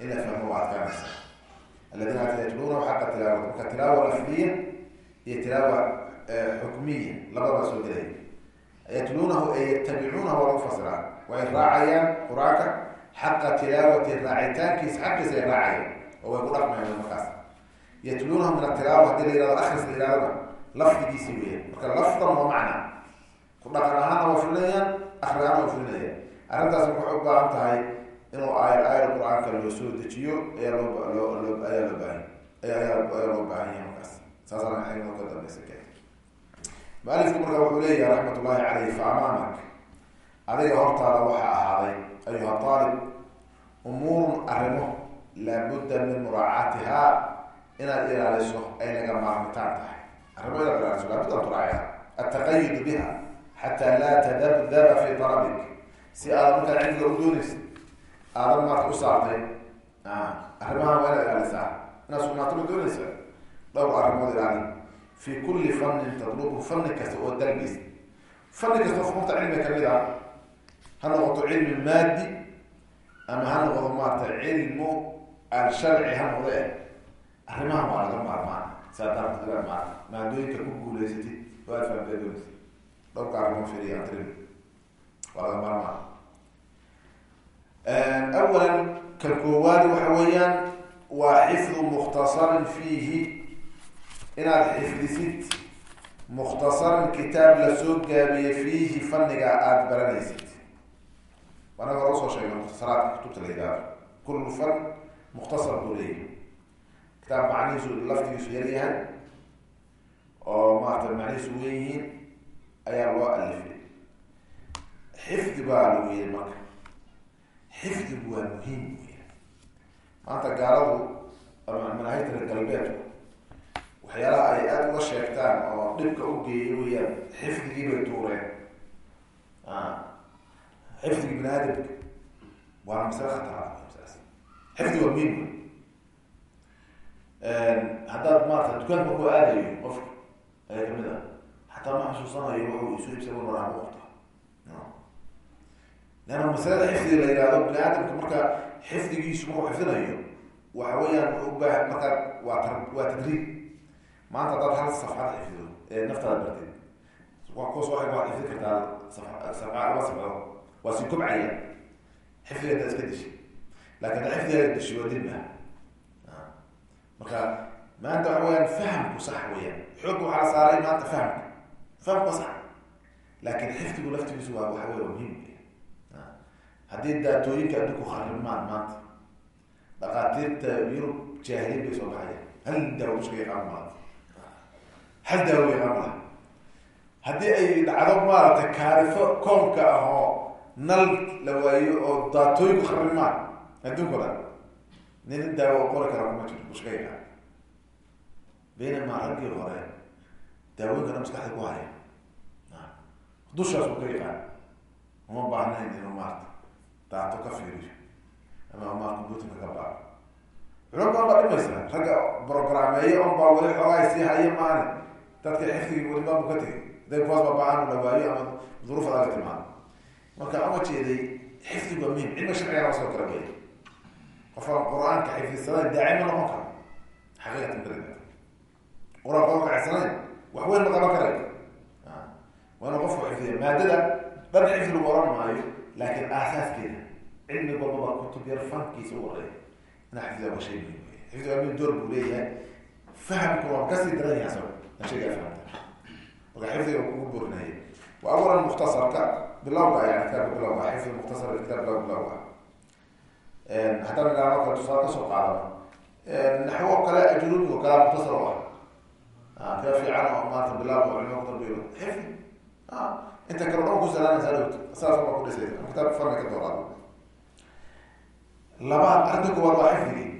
in la fahmo waa adkaanaysa aladiina yatluunahu xaqa tilaawati marka tilaawa lafdiya iyo tilaawa xukmiya labadaba soo gelaya yatluunahu ay yatabicuunahu waa fasiraa way raacayaan qur'aanka xaqa tilaawati raacitaankiisa xaqiisa ay raacayaan. Oo way ku dhaqmayaan markaas. Yatluunahu min atilaawa haddii la yihahdo akris la yihahdona lafdigiisi weeyaan. Marka lafdan waa macna. Ku dhaqan ahaana waa fulinayaan akri ahaana waa fulinayaan. Arrintaas waxay u baahan tahay inuu aayad aayad qur'aanka loo soo dejiyo ayaa loo loo ayaa loo baahan ayaa loo baahan yahay markaas. Saasana xilmo ka dambeysa ke mualifku marka wuxuu leeyahay raxmat ullahi caleyh fa amaamak adiga hortaada waxaa ahaaday ayuha aalib umuurun arrimo laabudda min muraacatihaa inaad ilaaliso ay laga maarmitaan tahay. Arrimo inaad ilaaliso laabudda an turaaciha altaqayud biha xataa laa tadabdaba fi talabik. Si aada markaad cilmiga u doonaysa aadan maarta u saartay arrimahan waa inaad ilaalisaa inaad sugnaatama doonaysa dhowr arrimood ilaali fi kulli fannin tadlubu fanni kasta oo dalbaysa fanni kasta funuunta cilmiga ka mid ah ha noqoto cilmi maadi ama ha noqoto maarata cilmu alsharci ha noqdo eh arrimahan waa laga maarmaan saa maarma maadooyinka ku guuleysatid oo aad fahamtay doonaysa dhowrka arrimood fiiriya antrin waa laga maarmaan awalan kan koowaadi waxa weeyaan waa xifdu mukhtasarin fiihi inaad xifdisid mukhtasaran kitaab la soo gaabiyey fiihi fanniga aada baranaysid anaga hore u soo sheegna mukhtasaraadka kutubta la yidhahdo kullu fan mukhtasar buu leeyahay kitaab macnihiisu laftigiisu yaryahay oo maarata macnihiisu weyn yihiin ayaa loo alifay xifdi baa lagu yiri marka xifdigu waa muhiim maanta gaaladu reer galbeedku waxyaalaha ay aada uga sheegtaan oo dhibka u geeyay weyaan xifdigii bay tuureen. Xifdigi bini aadamka. Waana masale khatar saas xifdi waa muhiim haddaad maarata dukaanka ku aadayo qofka ayaa ka mid ah. Xataa ma xasuusanayo wuxuu isu ibsago noraa ku qorta leanna masalada xifdiga la yihahdo bini aadamka marka xifdigiisu markuu xifdinayo waxa weeyaan wuxuu ubaahan markaa waa waa tadriib maanta haddaad hal safxad xifdido ee naftaada bartid kuwas waa waa xifdi kartaa laba safxado waa si kobcaya. Xifdigeeda iska dishi laakin da xifdigeeda dishi waa dib ah. Marka maanta waxa weyaan fahamku sax weyaan xoogga waxaa la saaray maanta fahamka. Fahamku sax. Laakin xifdigu laftigiisu waa waxa wey muhiim haddii daatooyinka adinku kharimaan maanta dhaqaatiirta yurub jaahiliin bay soo baxaya hal daawo duska yaqaan maanta hal daawo yaqaan malaha haddii ay dhacdo maaragtay kaarifo koonka ah oo nal la waayo oo daatooyinku kharimaan adduunka dhan nin daawo qori kara kuma jiro yaqaan baynamaa raggii hore daawooyinka dhan maskaxda ku haya dushaas u ka yaqaan. Uma baahnayn inuu maarata daato ka fiiriyo ama ama computerka ka baa culum badan baa dhimaysa ragga programeeyo on baa weli xoogaa sii hayo maani dadka xifdigii weli maabu ka tegay. Haday kuwaas babaan la waayo ama duruuf adaga timaado. Marka uma jeeday xifdigu waa muhiim cilmiga sharciga soo kala weya qofka qur'aanka xifdisanayn daaci ma noqon karo. Xaqiiqatan beriga qur'aan qofka xifdisanayn wax weyn ma qaban karayo waa inu qofku xifdiya maadada dhan xifdi lagu oran maayo laakin aasaaskeeda cilmi walbaba kutub yar fankiisa u horreeya inaa xifdiga waa shay muhiim wey xifdiga min door buu leeyahay. Fahamku waa ka sii daran yahay marka kugu burinaya wa awalan mukhtasarka bilowga ilaano kale kale ajrubi oo kalaa mukhtasar o ah. Ka fiican oo kale saas baa ku fanni ka dooraado. Labaad arrinta koowaad waa xifdigii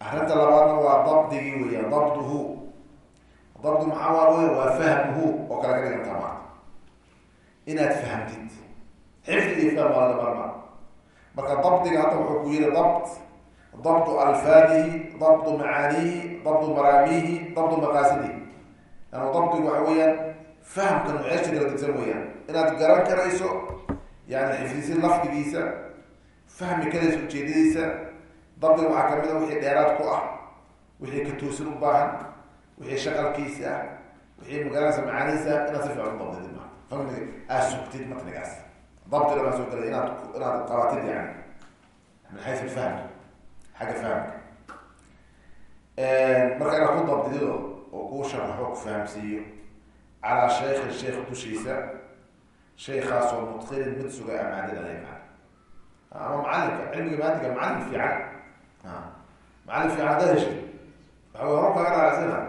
arrinta labaadna waa dabdigii weeyaan dabduhu dabdu maxaa waa wey waa fahmuhu oo kale ka dhiganta maanta inaad fahamtid xifdi iyo fahm waa laga marmaa marka dabdiga hadda wuxuu ku yihi dabt dabdu alfaadihi dabdu macaanihi dabdu maraamihi dabdu maqaasidihi. Yani dabdigu waxa weeyaan fahamka nuceesha kala digsan weeyaan. Inaad garan karayso yani xifdisid lafdigiisa fahmi karayso ujeedadiisa dabdiga waxaa ka mid a wixii dheeraad ku ah wixii ka toosin u baahan wixii shaqalkiisa wixii magaranaysa macaanihiisa ah inaad si fiican u dabdidid ma. Fahmiga aad sugtid matnigaas dabdiga baa soo gelay inaad inaad qabatid yani min xayu lfahm xagga fahamka marka inaad ku dabdidido oo kuu sharaxo ku fahamsiiyo calaa shaykhin sheikh dushiisa shaykaasoo mutqinin mid sugay amaadada laymaa ama macalinka cilmiga maadiga macalin fiican. Macalin fiican haddaad heshay. Waxa way hor kaga maqrida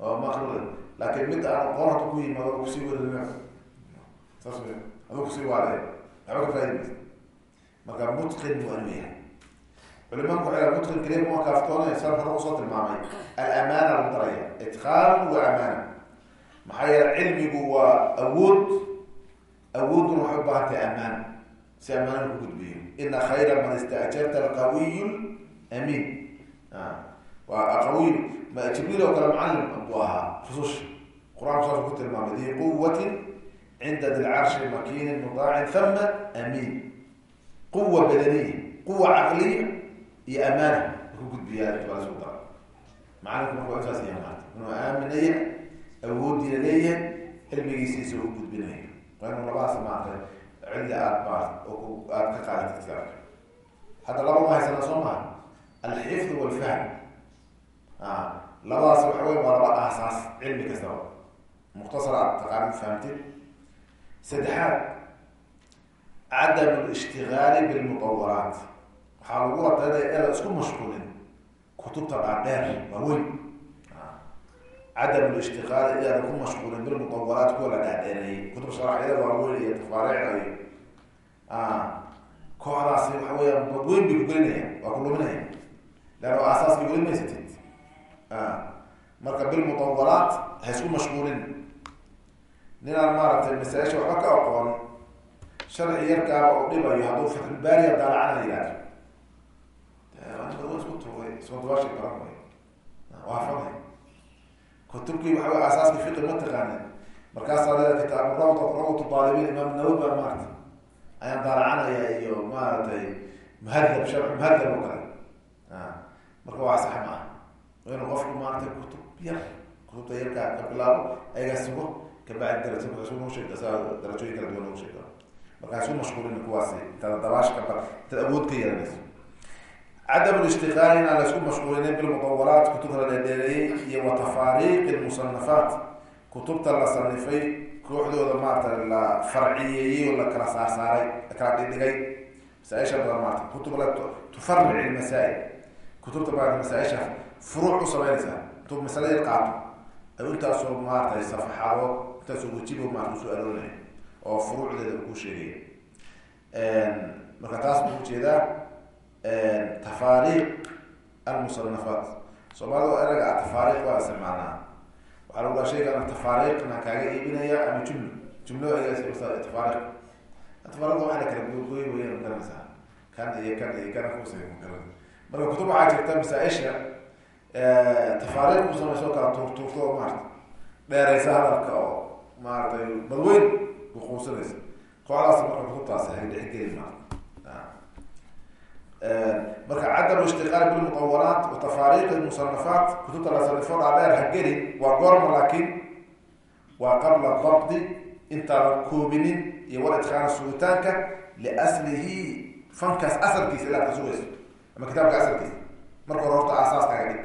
laakin mid aan hadda ku yimaado ku sii werina saas aduu ku sii waale waxba ka faidi maysa marka mutqin mu anu yahay culimanku waxay mutqin kaliya kuma kaaftoonay saan hore u soo tilmaamay alamaana lagu daraya itqaan wa amaana maxaa yeele cilmigu waa awood awooduna waxay u baahan tahay amaan si amaana gudbiyo ina khayra man istaajarta alqawiy amiin waa qawiy jibriil oo kale macalin buu ahaa rususha qur'aanku saas ku tilmaamay di quwatin cinda di lcarshi makinin mudaacin hama amiin. Quwa badaniya quwa caqliya iyo amaana ku gudbiyaa lasku dara macalinku marka waa intaas yahay maanta inuu aaminaya awoodiina leeyahay cilmigiisiisa u gudbinayo. Waa inuu labadaas maarata cilli aad maarta oo aada ka qaadatid kitaabka hadda laba ma soo maha. Alxifd walfahm labadaas waxa wey waa laba aasaas cilmi kastaba. Mukhtasar aad taqaanid fahamtid. Saddexaad cadam lishtigaali bilmutawalaat waxaa lagu watanaya eeda isku mashquulin kutubta dhaadheer waa weyn. Cadam lishtigaali inaada ku mashquulin bilmutawalaat kuwa la dhaadheereeyay kutub sharaxyada waa weyn iyo tafaariicda iyo kooxdaasi waxa weeyaan weyn bay kugelinaya waa ku luminaya. Leanna aasaaskii weli maysatid marka bilmutawalaat ha isku mashquulin. Ninaan maaragtay masaa-isha waxba ka aqoon sharci yarkaaba u dhibayo hadduu fatxulbaariya daalacana yihahdo isku tuuray iskudabashi baran way. Waa faday kutubkii waxa wey aasaaska fiqi ma taqaanin markaasaa leeda kitaab rawd rawdatu daalibiin imaam nawowi baa maarata ayaan daalacanaya iyo maaragtay muhadab sharx muhadab oo kale. Marka waa sax ma ah inu qofku maaragtay kutub yar kutubta yarkaa ka bilaabo ayagaa sugo kabacdi darajo markaasu noo sheeg darajooyin kala duwan nagu sheega markaasu mashquulin kuwaasi intaada dabaash ka bar intaad awood ka yeelanayso cadam lishtiqaali inaan la isku mashquulinin bilmutawalaat kutubta la dheedheereeyey iyo wa tafaariiqi lmusanafaat kutubta la sanifay kooxdooda maarata la farciyeeyey oo la kala saarsaaray la kala dhigdhigay masaaisha badan maarata kutub la tufaric ilmasaa-il kutubta maarata masaaisha furuuc u samaynaysaa kutub masale yar qaato. Ay intaasoo maaratay safaxadood intaasoo wajibo maarata u soo arooraya oo furuucdeeda ku sheegaya marka taas buu u jeedaa tafaariiq almusanafaat soomaalida waa eraga tafaariiq waa isticmaalnaa. Waxaa lagu daa shaygan tafaariiqna kaaga iibinaya ama jumlo jumlo tafaariiq. Tafaariqda waxaa la kala gogoy weyaan ma garanaysaa kan iyo kan iyo kana kusa magaran marka kutub waxaa jirta masaa-isha tafaariiq ku samayso kala tuurtuurto oo maarata dheeraysa hadalka oo maaratay badweyn buquusanaysa kooxdaas marka kutubtaasi hay dhexgeli maarata marka cadam ishtiqaal bilmuqawanaat wa tafaariiq musanafaat kutubta la sanifo dhaadheer ha gelin waa goorma laakiin waa qabla dabdi intaadan koobinin iyo wal sugitaanka liaslihi fankaas asalkiisa ilaad ka sugayso ama kitaabka asalkiisa marka hore horta aasaaskaaga dhig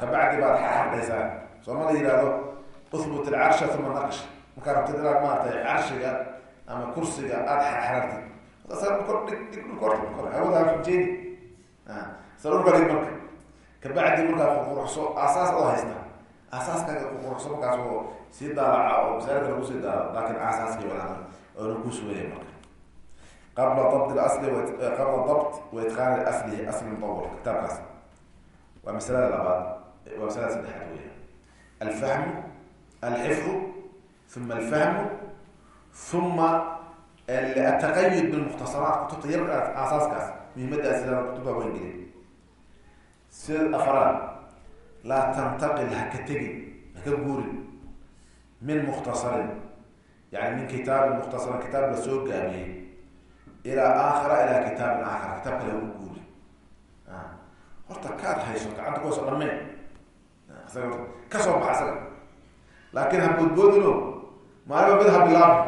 kabacdi baad xaxaqaysaa sooma la yihahdo uhbut alcarsha uma naqsh markaa rabtid inaad maaratay carshiga ama kursiga aada xaxarartid hawadajeedi salulka dhig marka kabacdi markaa ququruxso aasaas oo haysta aasaaskaaga ququruxso markaas oo sii daalaca oo masaalika lagu sii daala laakin aasaaski walaal oo lagu sugaya marka qabla dabt asli qabla dabt wa itqaani aslihi asli mutawal kitaabkaas waa masalada labaad waa masalada saddexaad weya alfahmu alxifdu uma alfahmu uma ataqayud bilmukhtasaraat kutubta yar aasaaskaas muhiimadaas sida kutubta weyn gelin sida afaraad laa tantaqil haka tegin haka guurin min mukhtasarin yani min kitaabin mukhtasarin kitaab la soo gaabiyey ilaa aakhira ilaa kitaabin aakhira kitaab kale haku guuri horta kaad hayso gacanta kuhayso dhameen isaga ka soo baxa isaga laakin ha boodboodino maaliba mid ha bilaabin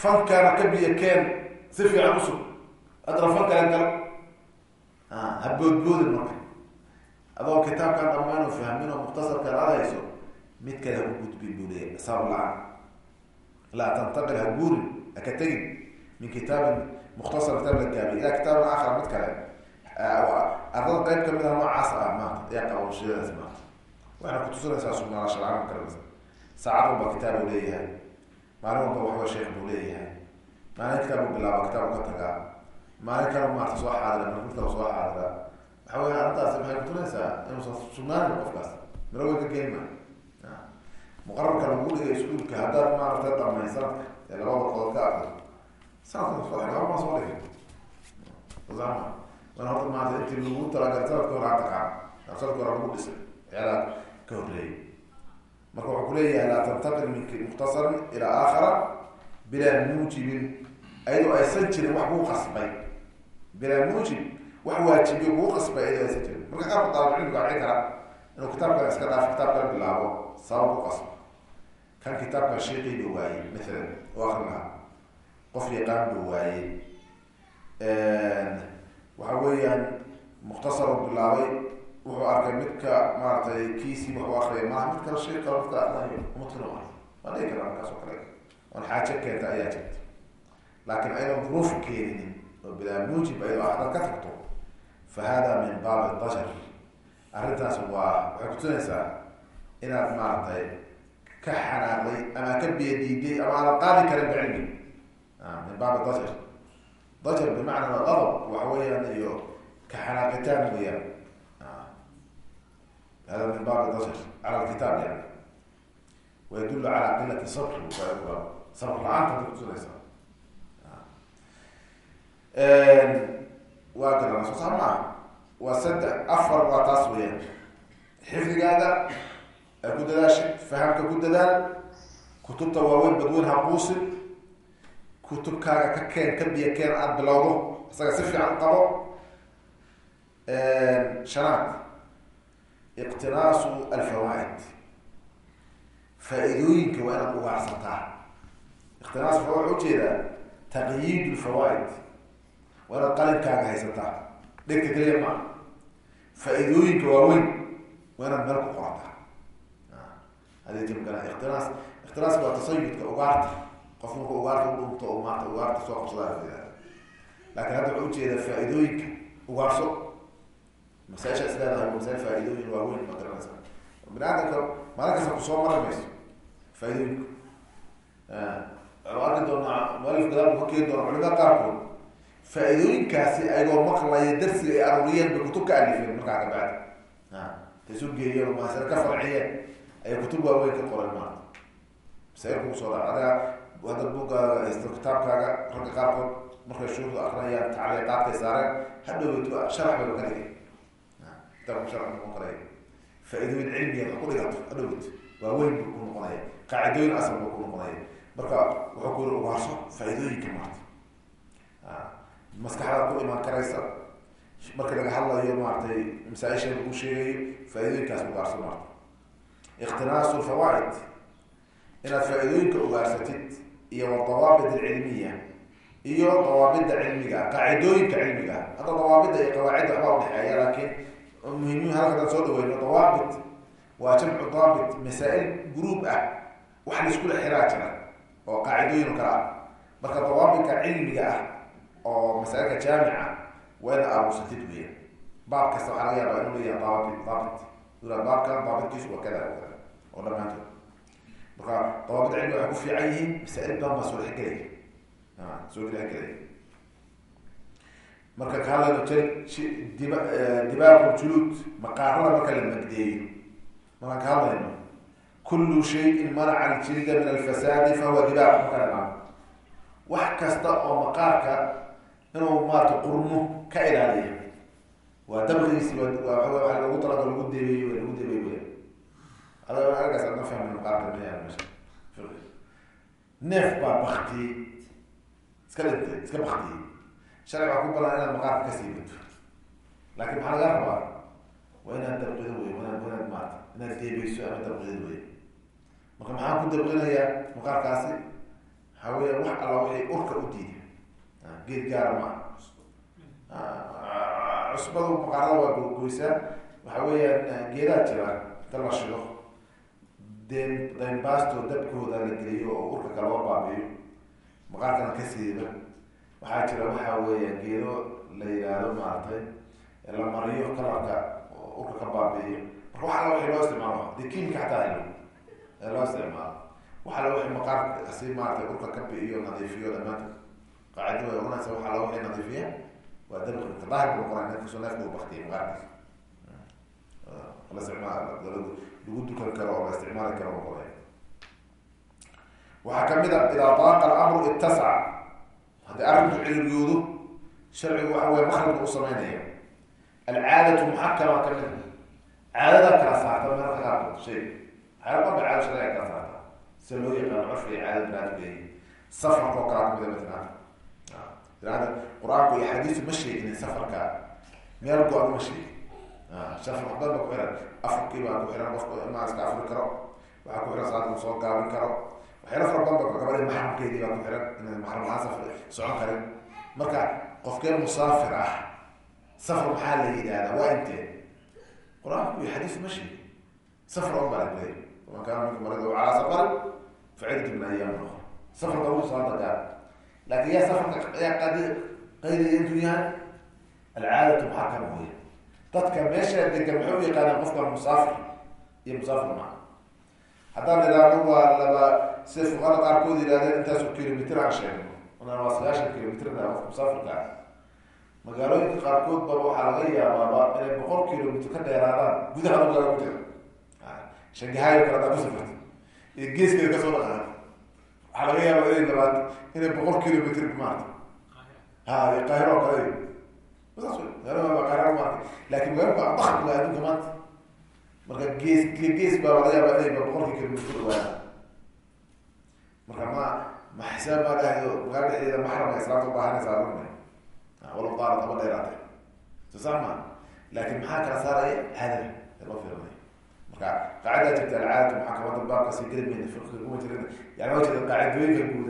fankana ka biyo keen si fiican usug adra fan kale gal ha boodboodin marka adoo kitaabkan dhamaan oo fahmin oo aad hayso mid kale ha u gudbin buu leeya sabab la'aan laa tantaqil ha guurin haka tegin min kitaabin mukhtasar kitaab la gaabiy ilaa kitaabin aakhar mid kale ardada qayb ka mid ah noocaas ah maanta ayaa qaba shidadaas maanta waxayna kutusinaysaa sugnaansha sharcaan karamasa saacad walba kitaab uu leeyahay maalin walba waxba sheekh buu leeyahay maalin kitaab uu bilaaba kitaab ka tagaa maalin kale maarta soo xaadira mid kale soo xaadira waxa weya arrintaasi maxay kutusinaysaa inuusan sugnaanin qofkaas miro way ka geyn maa muqararka lagu dhigay iskuulka haddaad maarata dhamay sanadka ee laba warqodood ka akri sanadka soo dhigay sama wan horta maanta intii lagu talagalay sanadka hore ataqaan sanadka hore lagu dhisay ciyaalaad ka horreeyay. Marka wuxuu kuleeyahay laa tantaqil min mukhtasarin ilaa aakhara bilaa muujibin ayadoo aysan jirin wax kuu qasbay. Bilaa muujib wax waajibiyo kuu qasbay ayadoo aysan jirin. Marka qaarka daalibcilmiga waxay kara inuu kitaabkan iska dhaaf kitaabkan bilaabo sabab ku qasbo kan kitaabkan sheeqiiba waayey maalan oo akrin lahaa qof yaqaan buu waayey waxa weeyaan mukhtasaru bilaabay wuxuu arkay midka maaratay kiisii wuxuu akriyay maaha mid kale shay kale midka aqlayo umudkana waa dhigi karaa markaas oo kale. Oon xaajo keenta ayaa jirta. Laakin ayadoo duruuf keeninin oo bilaa muujib ayadoo hadad ka tagto fa hada min baabi dajar arrintaas waa waxay kutusinaysaa inaad maaragtay ka xanaaqday ama ka biyadiiday ama aadan qaadi karin bicilmi min baabi dajar dajar bimacna adab waxa weeyaan iyo ka xanaaqitaan weyaan hada min baabi dajar cala lkitaab yani wayadullu cala qilati sabri sabr la'aanta da kutusinaysaa waa garana soo saa maaha waa saddex afar waa taas ku dadaashay fahamka ku dadaal kutubta waaweyn badweyn haquusin kutubkaaga ka keen ka biyo keen aada bilowdo isaga si fiican qabo. Shanaad iqtinaasu alfawaa'id faa-iidooyinka waa inaad ugaarsataa iqtinaas waxa waxa u jeedaa taqyiid lfawaa'id waa inaad qalinkaaga haysataa. Dhegta keliya maa faa-iidooyinka waaweyn waa inaad meel ku qorataa iktinaas ikhtinaaska waa tasayudka ugaarta. Qof marka ugaarta udhunto oo maarta ugaarta soo qabsadaa laakin hadda waxa u jeedaa faa-iidooyinka ugaarso. Masaaisha is leedahay masail faa-iidooyin waaweyn ma garanaysa. Bini aadamka maalin kasta ku soo mari mayso faa-iidooyinku arki doonaa mualif gadaal ka keeni doona culimada qaarkood faa-iidooyinkaasi ayagoo maqlaya darsiga ay aruuriyeen bay kutub ka alifeen markaa ka bacdi tasu geeyeen maasina ka farciyeen ayay kutub waaweyn ka qoren maarta masail kugu soo dhaca adaga hadda buga haysto kitaabkaaga ragga qaarkood markay shuurdu akrinayaan tacliiqaadkay saareen hadhowt sharax bayba ka dhigay kitaabku sharax noqon karaya faa-idooyin cilmiya ku dhigato hadhowt waa weyn buu ku noqonaya qaacidooyin asal buu ku noqonaya marka wuxuu ku yiri ugaarso faa-idooyinka maarta. Maskaxdaad ku imaan karaysa. Marka laga hadlayo maaratay masaaisha lagu sheegayo faa-idooyinkaas ugaarso maarta ikhtinaasu lfawaaid inaad faa-idooyinka ugaarsatid iyo wadawaabit alcilmiya iyo dawaabida cilmiga qaacidooyinka cilmiga hadda dawaabida iyo qawaacidda waxbaa udhexeeya laakiin muhimiin halkadan soo dhaweyno dawaabit waa jamcu daabit masaa-il gruub ah wax laiskula xiraa jira oo qaacidooyin kale ah marka dawaabitka cilmiga ah oo masaailka jaamica waa ina aamusatid weya baab kasta waxaa laga yaabaa inuu leeyahay daabit daabit baabkan daabitkiisu waa kada oo dhamaantood marka dawaabida cilmiga waxay ku fiican yihiin masaa-il badan baa soo dhexgelaya soo dhexgelaya marka ka hadlayno dib dibaaqu juluud maqaarada marka la magdeeyo markaan ka hadlayno kullu shayin manaca aljilda min alfasaadi fahuwa dibaaq marka dhanaa wax kasta oo maqaarka inuu maarata qurmo ka ilaaliya waa dabqiisi waa waa lagu talaga lagu debeeyo lagu debeey arkaas adna fahmi maqaarka maya meesha neef baa baktiyey iska dhintay iska baktiyey sharci baa ku balan inaad maqaarka ka sii bato laakin maxaa laga rabaa waa inaad dabqido wey inaad inaad maarata inaad deebeyso ama dabqido wey marka maxaan ku dabqinayaa maqaarkaasi waxaa weya wax alla waxay urka u diida geed gaara ma ah cusbadu maqaarada waa gogoysaa waxa weeyaan geedaa jira inta la deen daynbaasto dabkooda la geliyo oo urka kaloo baabiyo maqaarkana ka siiba waxaa jira waxaa weeyaan geedo la yidhaahdo maaragtay la mariyo kalarka urka ka baabiiyo marka wax alla waxay loo isticmaalo kiimika xataa helo ee loo isticmaalo. Wax alla waxay maqaarka si maaratay urka ka bi'iyo nadiifiyo dhamaanta qaacida way oranaysa wax alla waxay nadiifiya waa dabka daahir buu qoraa neefkiisu neefka u baktiyay maqaarkiisa. Isticmaal lagu dukan karo oo la isticmaali karo qoray waxaa ka mid a idaa daaqa alamru ittasaca haddii arrinku ciliriyoodo sharcigu waxa wey makrajka u sameynaya. Alcaadatu muxakama ka mid caadada kala saarta meelka qaarkood shay waxyaala badan caado sharciga kala saarta. Sida loo yaqaano iyo caadada banaadkeeyi safarka oo kalaa ka mid a iraada qur'aanku iyo xadiisu ma sheegin safarka meel go-an ma sheegin safar badan ba ku xiran. Afarkii baa ku xiran qofka ma iska afri karo waxaa ku xiran salaada soo gaabin karo. Waxyaala fara badan ba gabadhi maxramkeedii baa ku xiran inay maxram lahaan safar socon karin. Marka qofkee musaafir ah safar maxaa la yidhahdaa waa intee? Qur'aanku iyo xadiisu ma sheegin safar on baa la gelay waman kaana minkum marida calaa safarin facidatu min ayaam ukhra safarka ugu salaada gaar. Laakin yaa safarka yaa qadi qaydaya intuu yahay? Alcaadatu muxakama wey dadka meesha degan maxay u yaqaanaan qofka musaafir iyo musaafir maa haddaan idhaahno waa laba sida fuqara qaarkood yihahdeen intaasoo kilomitr aan sheegno. Onaan waa sagaashan kilomitr na qofka musaafirka ah magaalooyinka qaarkood baba waxaa laga yaabaaba inay boqol kilomitr ka dheeraadaan gudaha magaala ku jira shangahaayo kale hadaa ku safarta iyo geeskeeda ka soo dhaqaaqo waxaa laga yaaba inay labaat inay boqol kilomitr maarta. Ha qaahiro kale laakiin magaalka bakr waa adduunka maanta. Marka gees gees baa laga yaaba inayba boqolkii kilomitr ku dhawaada marka ma ma xisaab maa dhahayo magaala dhexdeeda maxramka islaamta ubaahanaysa aruna wala qaara taba dheeraatay. So sax ma laakin maxaa kala saaraya? Caadada ee loo fiirinaya marka qaacidaa jirta alcaadatu maxaa kamada baabka sii geli mayna fiqiga kuma jirin yani waa jeeda qaacidooyinka guud